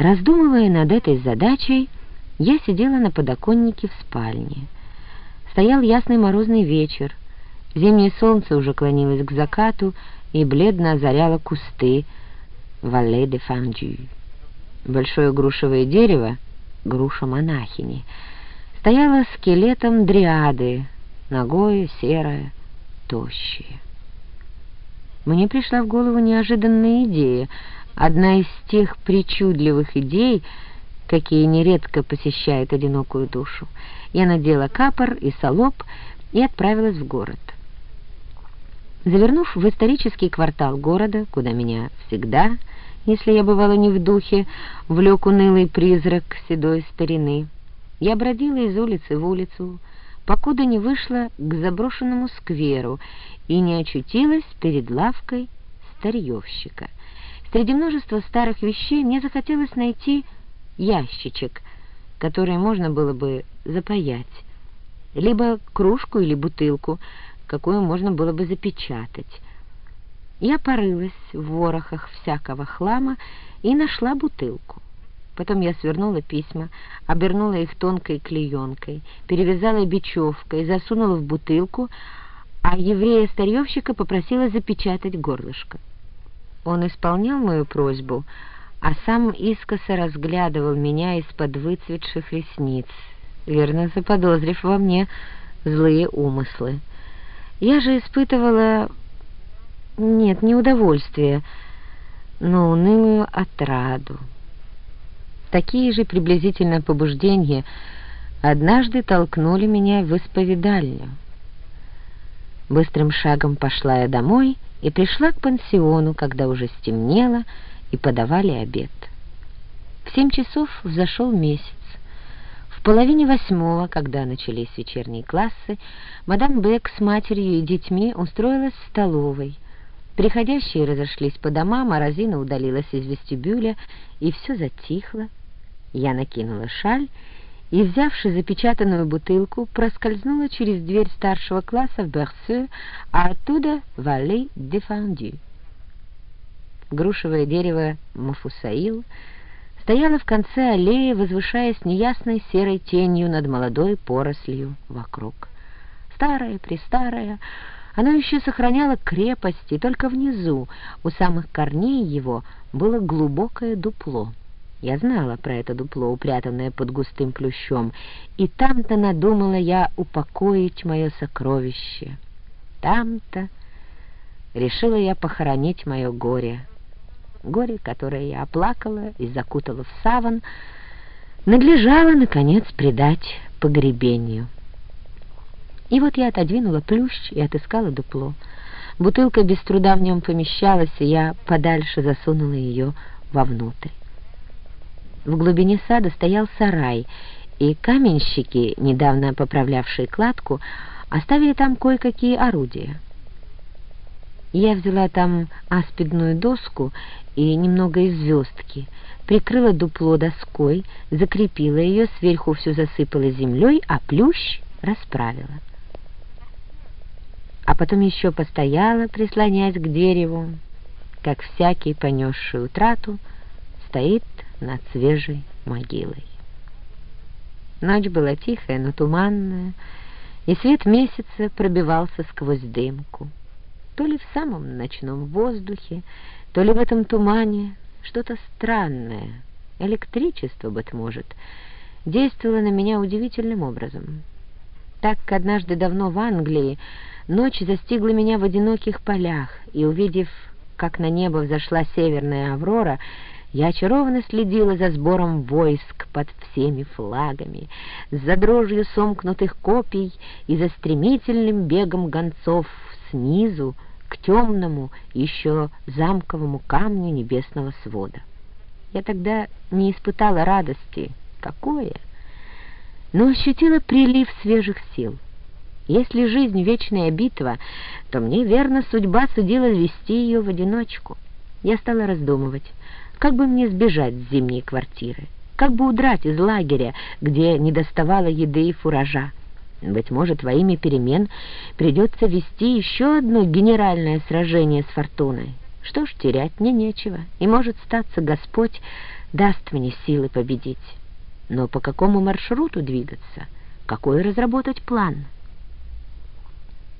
Раздумывая над этой задачей, я сидела на подоконнике в спальне. Стоял ясный морозный вечер. Зимнее солнце уже клонилось к закату и бледно озаряло кусты Вале де Фандю. Большое грушевое дерево, груша монахини, стояло скелетом дриады, ногое, серое, тощее. Мне пришла в голову неожиданная идея, одна из тех причудливых идей, какие нередко посещают одинокую душу. Я надела капор и салоп и отправилась в город. Завернув в исторический квартал города, куда меня всегда, если я бывала не в духе, влек унылый призрак седой старины, я бродила из улицы в улицу, покуда не вышла к заброшенному скверу и не очутилась перед лавкой старьевщика. Среди множества старых вещей мне захотелось найти ящичек, который можно было бы запаять, либо кружку или бутылку, какую можно было бы запечатать. Я порылась в ворохах всякого хлама и нашла бутылку. Потом я свернула письма, обернула их тонкой клеенкой, перевязала бечевкой, засунула в бутылку, а еврея-старьевщика попросила запечатать горлышко. Он исполнял мою просьбу, а сам искоса разглядывал меня из-под выцветших ресниц, верно заподозрив во мне злые умыслы. Я же испытывала, нет, не удовольствие, но унылую отраду. Такие же приблизительно побуждения однажды толкнули меня в исповедальню. Быстрым шагом пошла я домой и пришла к пансиону, когда уже стемнело и подавали обед. В семь часов взошел месяц. В половине восьмого, когда начались вечерние классы, мадам Бек с матерью и детьми устроилась в столовой. Приходящие разошлись по домам, а Розина удалилась из вестибюля, и все затихло. Я накинула шаль и, взявши запечатанную бутылку, проскользнула через дверь старшего класса в Берсю, а оттуда в Аллей Дефанду. Грушевое дерево Мафусаил стояло в конце аллеи, возвышаясь неясной серой тенью над молодой порослью вокруг. Старое, престарое, оно еще сохраняло крепость, и только внизу, у самых корней его, было глубокое дупло — я знала про это дупло, упрятанное под густым плющом, и там-то надумала я упокоить мое сокровище. Там-то решила я похоронить мое горе. Горе, которое я оплакала и закутала в саван, надлежало, наконец, предать погребению. И вот я отодвинула плющ и отыскала дупло. Бутылка без труда в нем помещалась, и я подальше засунула ее вовнутрь. В глубине сада стоял сарай, и каменщики, недавно поправлявшие кладку, оставили там кое-какие орудия. Я взяла там аспидную доску и немного из звездки, прикрыла дупло доской, закрепила ее, сверху все засыпала землей, а плющ расправила. А потом еще постояла, прислоняясь к дереву, как всякий, понесший утрату, стоит над свежей могилой. Ночь была тихая, но туманная, и свет месяца пробивался сквозь дымку. То ли в самом ночном воздухе, то ли в этом тумане что-то странное, электричество, быть может, действовало на меня удивительным образом. Так однажды давно в Англии ночь застигла меня в одиноких полях, и, увидев, как на небо взошла северная аврора, я очарованно следила за сбором войск под всеми флагами, за дрожью сомкнутых копий и за стремительным бегом гонцов снизу к темному, еще замковому камню небесного свода. Я тогда не испытала радости, какое, но ощутила прилив свежих сил. Если жизнь — вечная битва, то мне верно судьба судила вести ее в одиночку. Я стала раздумывать, как бы мне сбежать с зимней квартиры? Как бы удрать из лагеря, где не доставало еды и фуража? Быть может, во имя перемен придется вести еще одно генеральное сражение с фортуной. Что ж, терять мне нечего, и может статься Господь даст мне силы победить. Но по какому маршруту двигаться? Какой разработать план —